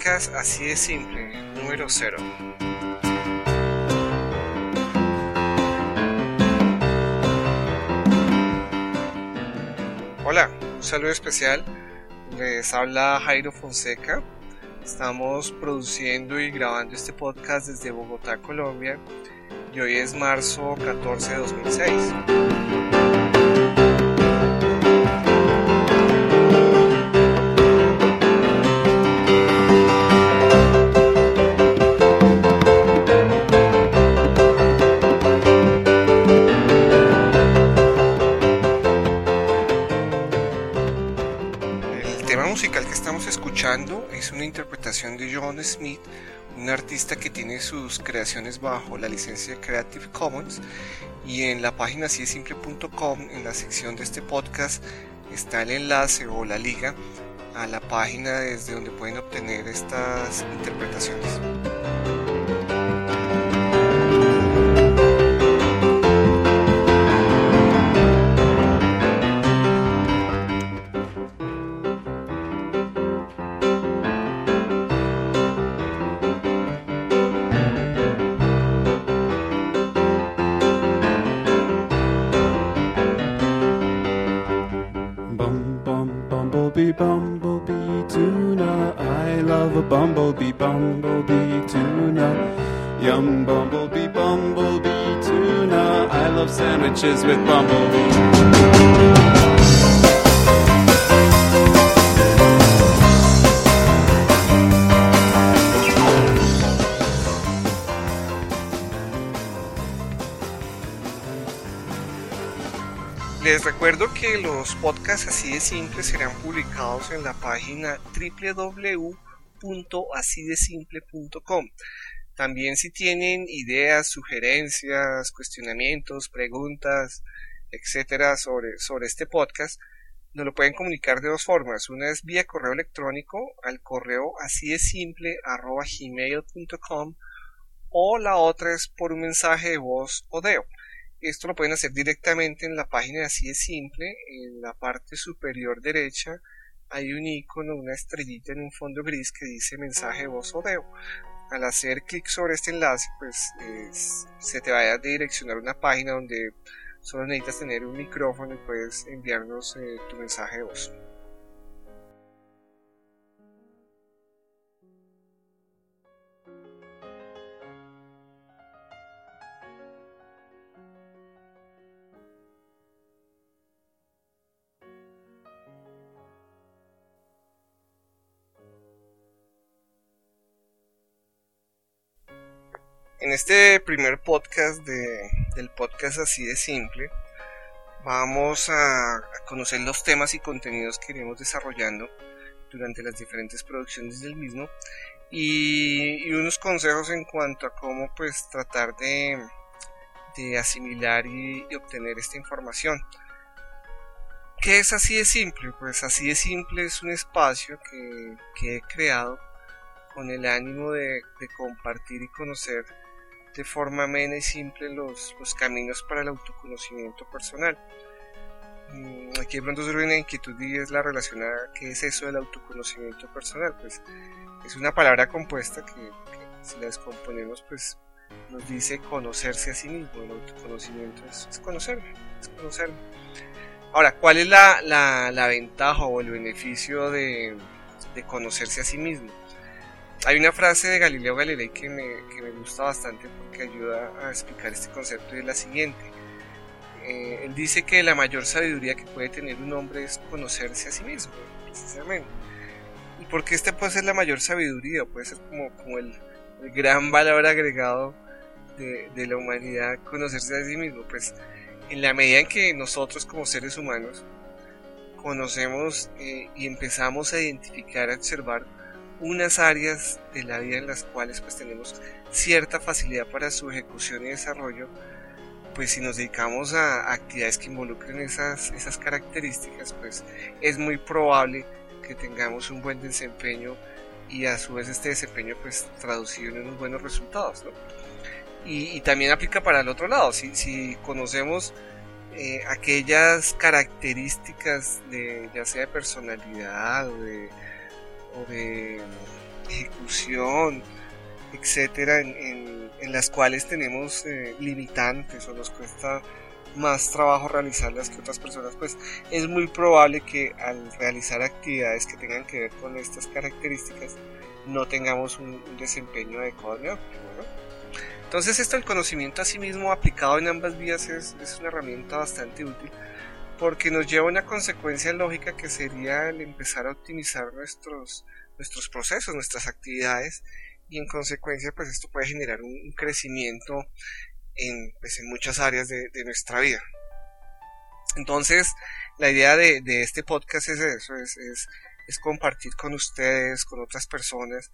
podcast Así de Simple, número 0. Hola, un saludo especial. Les habla Jairo Fonseca. Estamos produciendo y grabando este podcast desde Bogotá, Colombia. Y hoy es marzo 14 de 2006. De John Smith, un artista que tiene sus creaciones bajo la licencia Creative Commons y en la página simple.com en la sección de este podcast está el enlace o la liga a la página desde donde pueden obtener estas interpretaciones. With. Les recuerdo que los podcasts así de simples serán publicados en la página www.asidesimple.com. También si tienen ideas, sugerencias, cuestionamientos, preguntas, etcétera, sobre, sobre este podcast, nos lo pueden comunicar de dos formas. Una es vía correo electrónico al correo así de simple gmail.com o la otra es por un mensaje de voz o deo. Esto lo pueden hacer directamente en la página, así de simple. En la parte superior derecha hay un icono, una estrellita en un fondo gris que dice mensaje voz o deo. Al hacer clic sobre este enlace, pues se te va a direccionar una página donde solo necesitas tener un micrófono y puedes enviarnos eh, tu mensaje de voz. En este primer podcast del podcast así de simple, vamos a, conocer los temas y contenidos que iremos desarrollando durante las diferentes producciones del mismo y, unos consejos en cuanto a cómo pues tratar de, asimilar y, obtener esta información. ¿Qué es así de simple? Pues así de simple es un espacio que, he creado con el ánimo de compartir y conocer de forma amena y simple los, los caminos para el autoconocimiento personal. Mm, aquí de pronto surge una inquietud y es la relacionada, ¿qué es eso del autoconocimiento personal? Pues es una palabra compuesta que, si la descomponemos pues nos dice conocerse a sí mismo, el autoconocimiento es, es conocerme, es conocerme. Ahora, ¿cuál es la, la, la ventaja o el beneficio de, de conocerse a sí mismo? Hay una frase de Galileo Galilei que me, que me gusta bastante porque ayuda a explicar este concepto y es la siguiente. Eh, él dice que la mayor sabiduría que puede tener un hombre es conocerse a sí mismo, precisamente. ¿Y por qué este puede ser la mayor sabiduría? Puede ser como, como el, gran valor agregado de, de, la humanidad, conocerse a sí mismo. Pues en la medida en que nosotros como seres humanos conocemos eh, y empezamos a identificar, a observar unas áreas de la vida en las cuales pues tenemos cierta facilidad para su ejecución y desarrollo, pues si nos dedicamos a actividades que involucren esas, esas características, pues es muy probable que tengamos un buen desempeño y a su vez este desempeño pues traducido en unos buenos resultados. Y, también aplica para el otro lado, si, si conocemos eh, aquellas características de ya sea de personalidad o de o de ejecución, etcétera, en, las cuales tenemos eh, limitantes o nos cuesta más trabajo realizarlas que otras personas, pues es muy probable que al realizar actividades que tengan que ver con estas características no tengamos un, desempeño adecuado en Entonces esto el conocimiento a sí mismo aplicado en ambas vías es, es una herramienta bastante útil porque nos lleva a una consecuencia lógica que sería el empezar a optimizar nuestros, nuestros procesos, nuestras actividades y en consecuencia pues esto puede generar un, crecimiento en, pues, en, muchas áreas de, nuestra vida. Entonces la idea de, este podcast es eso, es, es, compartir con ustedes, con otras personas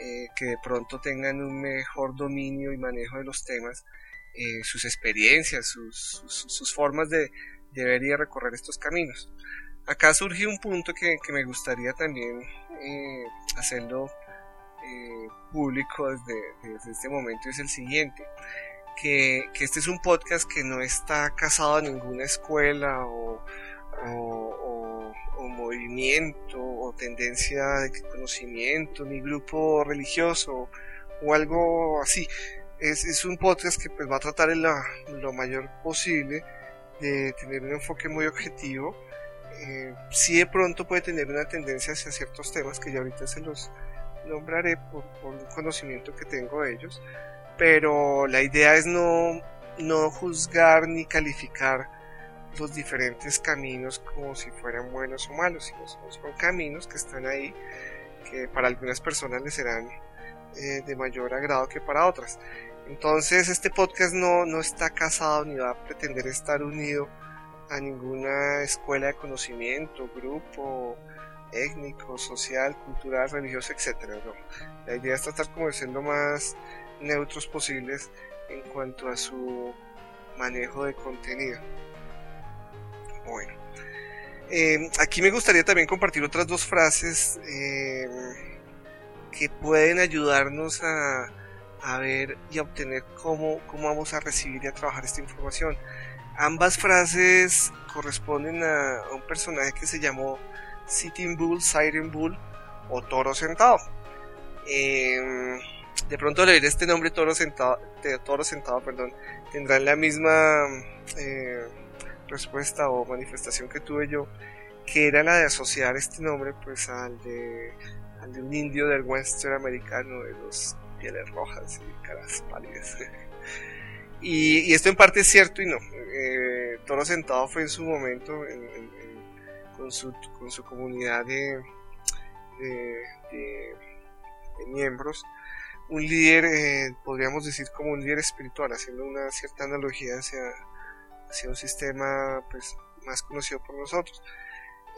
eh, que de pronto tengan un mejor dominio y manejo de los temas, eh, sus experiencias, sus, sus, formas de, de ver y recorrer estos caminos. Acá surge un punto que, que me gustaría también eh, hacerlo eh, público desde, este momento es el siguiente. Que, este es un podcast que no está casado a ninguna escuela o, movimiento o tendencia de conocimiento, ni grupo religioso o algo así. Es, un podcast que pues, va a tratar en lo mayor posible de tener un enfoque muy objetivo. Eh, si de pronto puede tener una tendencia hacia ciertos temas que ya ahorita se los, nombraré por, por un conocimiento que tengo de ellos, pero la idea es no, no juzgar ni calificar los diferentes caminos como si fueran buenos o malos, sino son caminos que están ahí, que para algunas personas les serán eh, de mayor agrado que para otras. Entonces este podcast no, no está casado ni va a pretender estar unido a ninguna escuela de conocimiento, grupo, étnico, social, cultural, religioso, etc. La idea es tratar como de ser lo más neutros posibles en cuanto a su manejo de contenido. Bueno, eh, aquí me gustaría también compartir otras dos frases eh, que pueden ayudarnos a, a, ver y a obtener cómo, cómo vamos a recibir y a trabajar esta información. Ambas frases corresponden a un personaje que se llamó Sitting Bull, Siren Bull o Toro Sentado. Em, de pronto leer este nombre Toro Sentado, Toro Sentado perdón, tendrán la misma eh, respuesta o manifestación que tuve yo, que era la de asociar este nombre pues al de, al de un indio del western americano de los pieles rojas y caras pálidas. y, esto en parte es cierto y no. Eh, Toro Sentado fue en su momento, en, con su, con su comunidad de, de, miembros, un líder, eh, podríamos decir como un líder espiritual, haciendo una cierta analogía hacia, hacia un sistema pues, más conocido por nosotros.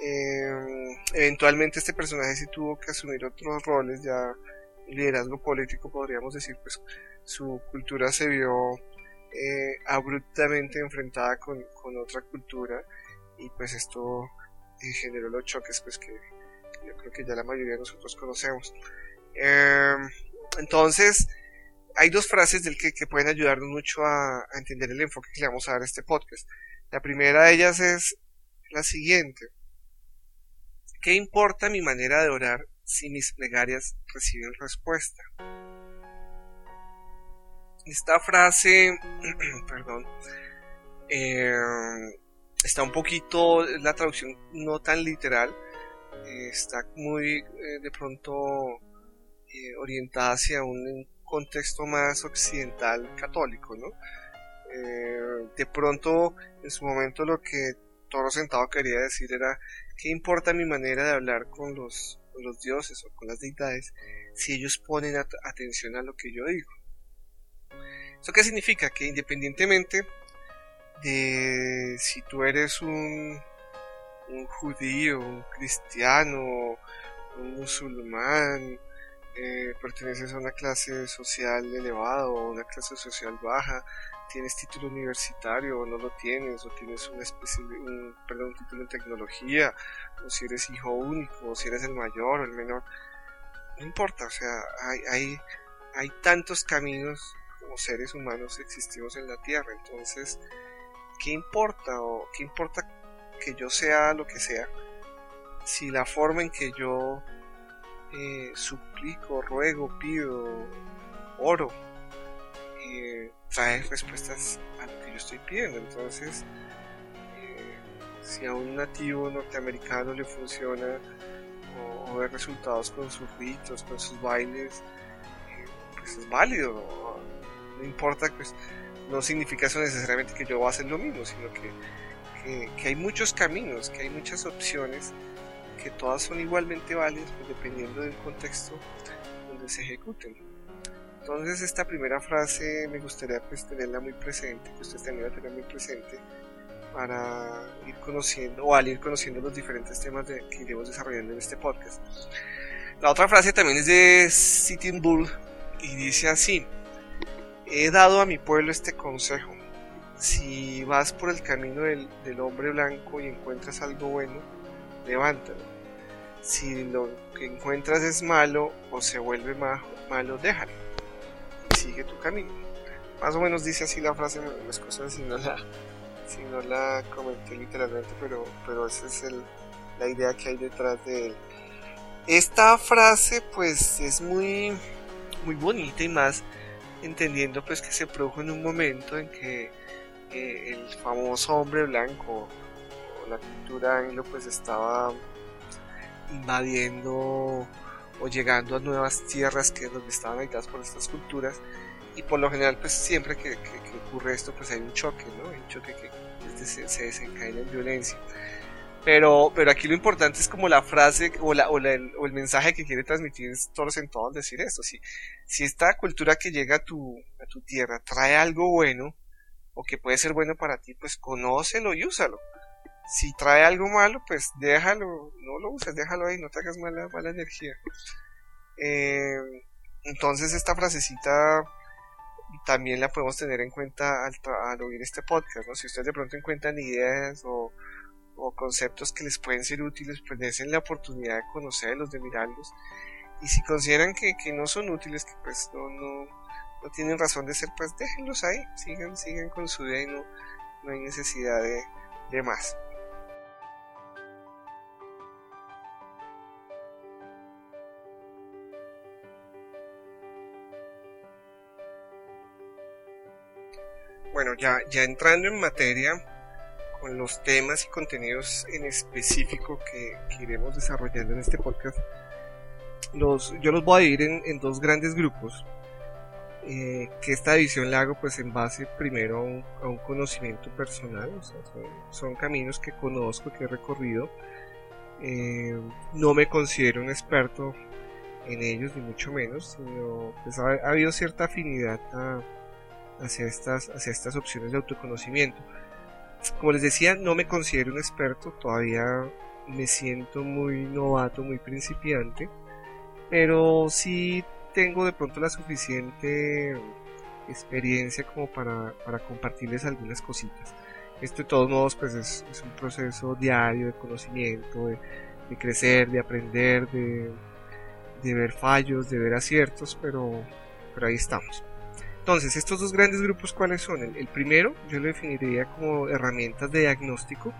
Eh, eventualmente este personaje sí tuvo que asumir otros roles, ya liderazgo político podríamos decir, pues su cultura se vio eh, abruptamente enfrentada con, otra cultura y pues esto y generó los choques pues que, yo creo que ya la mayoría de nosotros conocemos. Em, entonces, hay dos frases del que, que pueden ayudarnos mucho a, a, entender el enfoque que le vamos a dar a este podcast. La primera de ellas es la siguiente. ¿Qué importa mi manera de orar si mis plegarias reciben respuesta? Esta frase, perdón, eh, está un poquito, la traducción no tan literal, eh, está muy eh, de pronto orientada hacia un contexto más occidental católico, ¿no? de pronto, en su momento lo que Toro Sentado quería decir era, ¿qué importa mi manera de hablar con los, los dioses o con las deidades si ellos ponen atención a lo que yo digo? ¿Eso qué significa? Que independientemente de si tú eres un, judío, un cristiano, un musulmán, eh, perteneces a una clase social elevada o una clase social baja, tienes título universitario o no lo tienes, o tienes una especie un, perdón, un título en tecnología, o si eres hijo único, o si eres el mayor o el menor, no importa, o sea, hay, hay, hay tantos caminos como seres humanos existimos en la Tierra, entonces ¿qué importa o qué importa que yo sea lo que sea si la forma en que yo eh, suplico, ruego, pido, oro, eh, trae respuestas a lo que yo estoy pidiendo. Entonces, eh, si a un nativo norteamericano le funciona o, ver resultados con sus ritos, con sus bailes, eh, pues es válido. No, importa, pues no significa eso necesariamente que yo voy a hacer lo mismo, sino que, que, hay muchos caminos, que hay muchas opciones, que todas son igualmente válidas pues, dependiendo del contexto donde se ejecuten. Entonces esta primera frase me gustaría pues tenerla muy presente, que ustedes también tener muy presente para ir conociendo o al ir conociendo los diferentes temas que iremos desarrollando en este podcast. La otra frase también es de Sitting Bull y dice así, he dado a mi pueblo este consejo, si vas por el camino del, del hombre blanco y encuentras algo bueno, levántalo. Si lo que encuentras es malo o se vuelve malo, déjalo sigue tu camino. Más o menos dice así la frase, las cosas si no la, si no la comenté literalmente, pero, pero esa es el, la idea que hay detrás de él. Esta frase pues es muy, muy bonita y más entendiendo pues que se produjo en un momento en que eh, el famoso hombre blanco o la cultura anglo pues estaba invadiendo o llegando a nuevas tierras que donde estaban habitadas por estas culturas y por lo general pues siempre que, ocurre esto pues hay un choque, ¿no? un choque que se, se, desencadena en violencia. Pero, pero aquí lo importante es como la frase o, la, o, el, mensaje que quiere transmitir todos en todos decir esto. Si, si esta cultura que llega a tu, a tu tierra trae algo bueno o que puede ser bueno para ti, pues conócelo y úsalo si trae algo malo, pues déjalo, no lo uses, déjalo ahí, no te hagas mala, mala energía. Eh, entonces esta frasecita también la podemos tener en cuenta al, oír este podcast, ¿no? Si ustedes de pronto encuentran ideas o, conceptos que les pueden ser útiles, pues den la oportunidad de conocerlos, de mirarlos. Y si consideran que, no son útiles, que pues no, no, no, tienen razón de ser, pues déjenlos ahí, sigan, sigan con su vida y no, no hay necesidad de, de más. Ya, ya entrando en materia con los temas y contenidos en específico que, iremos desarrollando en este podcast, los, yo los voy a dividir en, dos grandes grupos. Eh, que esta división la hago pues en base primero a un, conocimiento personal, son, caminos que conozco, que he recorrido. Eh, no me considero un experto en ellos, ni mucho menos, sino pues ha, ha habido cierta afinidad a, hacia estas, hacia estas opciones de autoconocimiento. Como les decía, no me considero un experto, todavía me siento muy novato, muy principiante, pero sí tengo de pronto la suficiente experiencia como para, compartirles algunas cositas. Esto de todos modos pues es, un proceso diario de conocimiento, de, crecer, de aprender, de, de, ver fallos, de ver aciertos, pero, pero ahí estamos. Entonces, estos dos grandes grupos, ¿cuáles son? El, primero, yo lo definiría como herramientas de diagnóstico.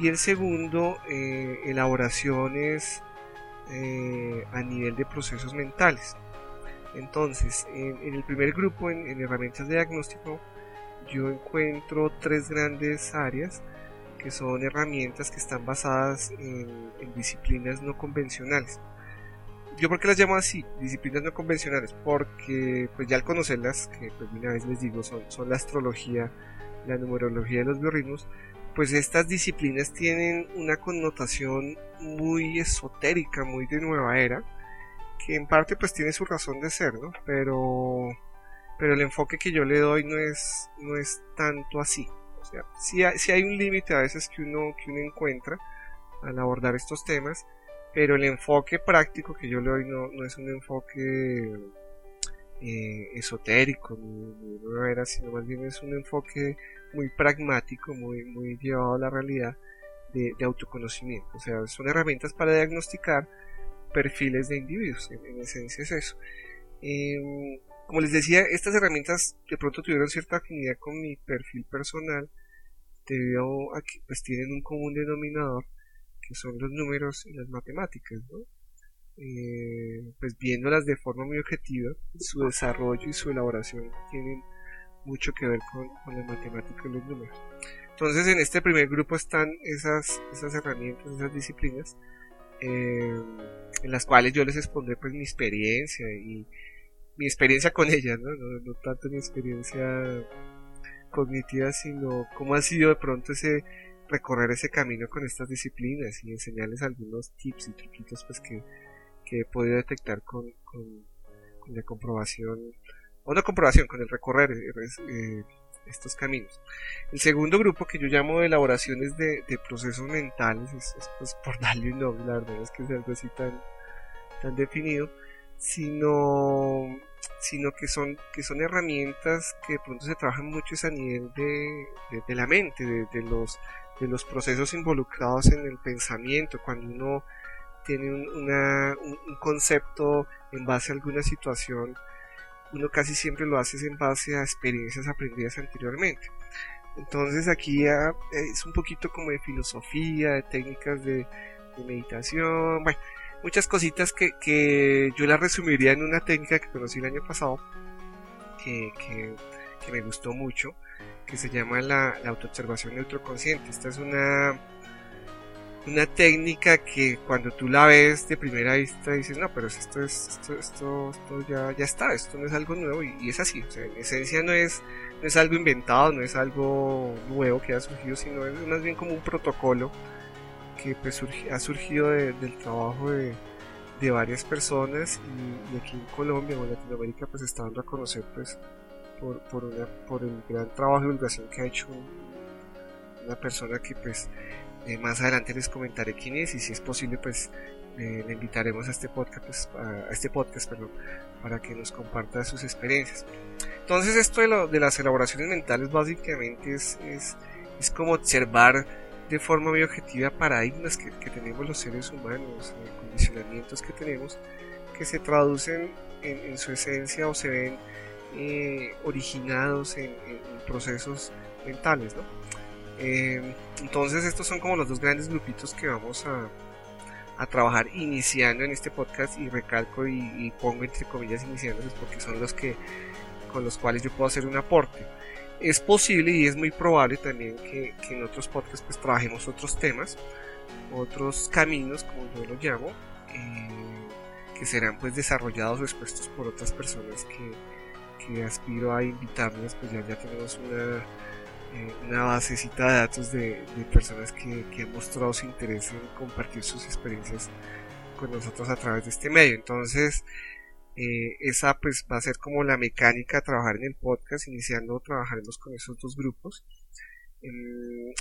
Y el segundo, eh, elaboraciones eh, a nivel de procesos mentales. Entonces, en, el primer grupo, en, herramientas de diagnóstico, yo encuentro tres grandes áreas que son herramientas que están basadas en disciplinas no convencionales yo por qué las llamo así, disciplinas no convencionales, porque pues ya al conocerlas, que pues una vez les digo, son, son la astrología, la numerología de los biorritmos, pues estas disciplinas tienen una connotación muy esotérica, muy de nueva era, que en parte pues tiene su razón de ser, ¿no? Pero, pero el enfoque que yo le doy no es, no es tanto así. O sea, sí hay, hay un límite a veces que uno, que uno encuentra al abordar estos temas, pero el enfoque práctico que yo le doy no, es un enfoque eh, esotérico, ni, era, sino más bien es un enfoque muy pragmático, muy, muy llevado a la realidad de, autoconocimiento. O sea, son herramientas para diagnosticar perfiles de individuos, en, esencia es eso. Em, como les decía, estas herramientas de pronto tuvieron cierta afinidad con mi perfil personal debido a que pues tienen un común denominador que son los números y las matemáticas, ¿no? eh, pues viéndolas de forma muy objetiva, su desarrollo y su elaboración tienen mucho que ver con, con la matemática y los números. Entonces en este primer grupo están esas, esas herramientas, esas disciplinas, eh, en las cuales yo les expondré pues mi experiencia y mi experiencia con ellas, ¿no? No, tanto mi experiencia cognitiva, sino cómo ha sido de pronto ese recorrer ese camino con estas disciplinas y enseñarles algunos tips y truquitos pues que, que he podido detectar con, con, la comprobación, o no comprobación, con el recorrer eh, eh, estos caminos. El segundo grupo que yo llamo elaboraciones de, de procesos mentales, es, pues, por darle un nombre, la verdad es que sea algo así tan, tan definido, sino, sino que, son, que son herramientas que de pronto se trabajan mucho a nivel de, de, la mente, de, los, de los procesos involucrados en el pensamiento, cuando uno tiene un, concepto en base a alguna situación, uno casi siempre lo hace en base a experiencias aprendidas anteriormente. Entonces aquí es un poquito como de filosofía, de técnicas de, meditación, bueno, muchas cositas que, yo las resumiría en una técnica que conocí el año pasado, que, me gustó mucho, que se llama la, la autoobservación neutroconsciente. Esta es una una técnica que cuando tú la ves de primera vista dices, no, pero esto, es, esto, esto, esto ya, ya está, esto no es algo nuevo y, es así, o sea, en esencia no es, no es algo inventado, no es algo nuevo que ha surgido, sino es más bien como un protocolo que pues, ha surgido del trabajo de, de, varias personas y, aquí en Colombia o en Latinoamérica pues está dando a conocer pues por, por, una, por el gran trabajo de divulgación que ha hecho una persona que pues eh, más adelante les comentaré quién es y si es posible pues eh, le invitaremos a este podcast, pues, a, este podcast perdón, para que nos comparta sus experiencias. Entonces esto de, lo, de las elaboraciones mentales básicamente es, es, es, como observar de forma muy objetiva paradigmas que, que tenemos los seres humanos, eh, condicionamientos que tenemos, que se traducen en, en su esencia o se ven originados en, en procesos mentales, ¿no? Eh, entonces estos son como los dos grandes grupitos que vamos a, a trabajar iniciando en este podcast y recalco y, pongo entre comillas iniciando porque son los que con los cuales yo puedo hacer un aporte. Es posible y es muy probable también que, que en otros podcasts pues trabajemos otros temas, otros caminos como yo lo llamo, eh, que serán pues desarrollados o expuestos por otras personas que, que aspiro a invitarles, pues ya, ya tenemos una eh, una basecita de datos de, personas que, han mostrado su interés en compartir sus experiencias con nosotros a través de este medio. Entonces, eh, esa pues va a ser como la mecánica a trabajar en el podcast. Iniciando trabajaremos con esos dos grupos.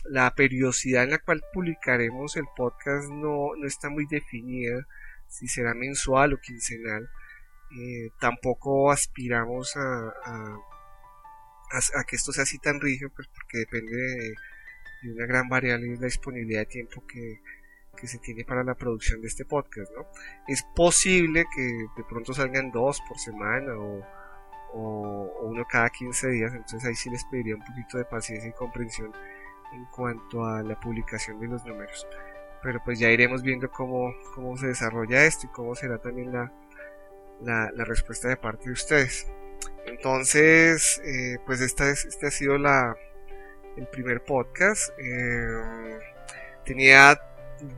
la periodicidad en la cual publicaremos el podcast no, no está muy definida, si será mensual o quincenal. Eh, tampoco aspiramos a que esto sea así tan rígido, pues porque depende de, una gran variable y la disponibilidad de tiempo que, se tiene para la producción de este podcast, ¿no? Es posible que de pronto salgan dos por semana o, o, uno cada 15 días, entonces ahí sí les pediría un poquito de paciencia y comprensión en cuanto a la publicación de los números. Pero pues ya iremos viendo cómo, cómo se desarrolla esto y cómo será también la, la, respuesta de parte de ustedes. Entonces, eh, pues esta es, este ha sido la, el primer podcast. Eh, tenía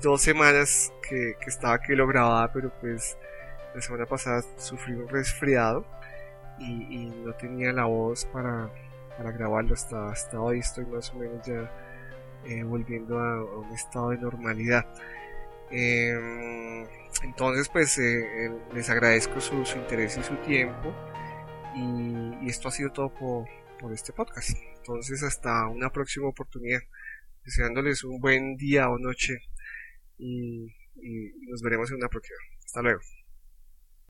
dos semanas que, estaba que lo grababa, pero pues la semana pasada sufrí un resfriado y, no tenía la voz para, para grabarlo. Hasta, hasta hoy estoy más o menos ya eh, volviendo a, un estado de normalidad. Entonces, pues les agradezco su, su interés y su tiempo. Y, esto ha sido todo por, este podcast. Entonces hasta una próxima oportunidad. Deseándoles un buen día o noche y nos veremos en una próxima. Hasta luego.